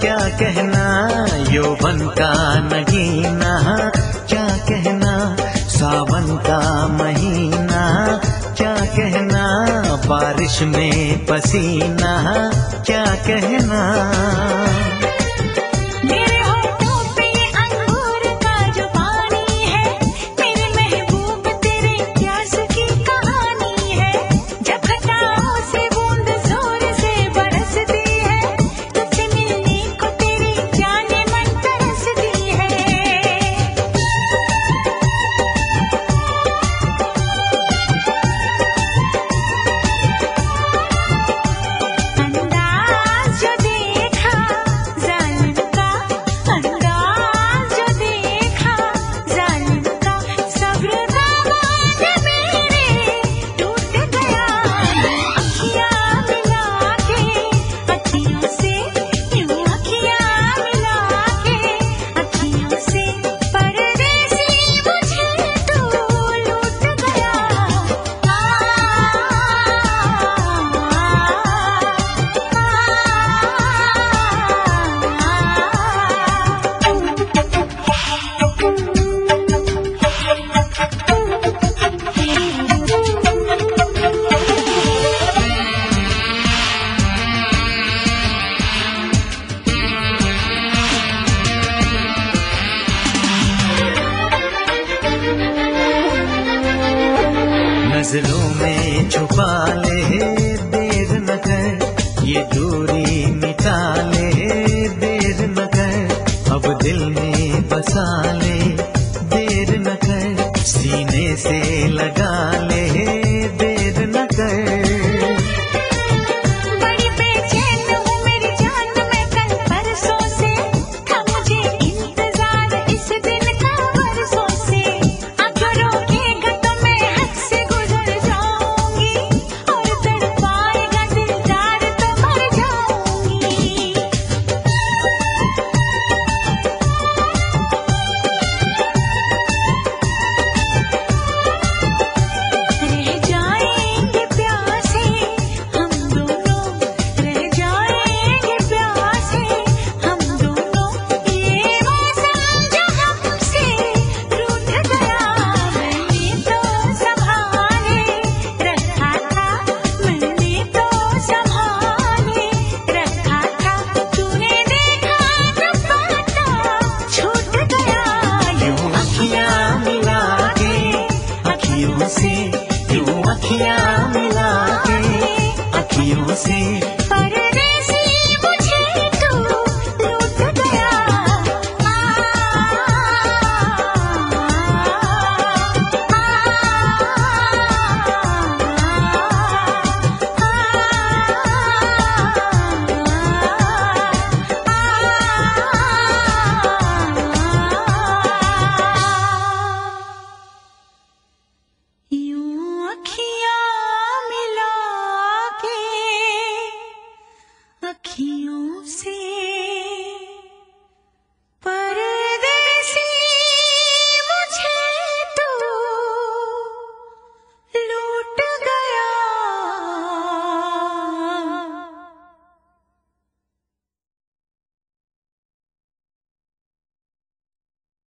क्या कहना? यौवन का नगीना, क्या कहना? सावन का महीना, क्या कहना? बारिश में पसीना, क्या कहना? नज़रों में छुपा ले, देर न कर ये दूरी मिटा ले, देर न कर अब दिल में बसा ले, देर न कर सीने से लगा ले से 你用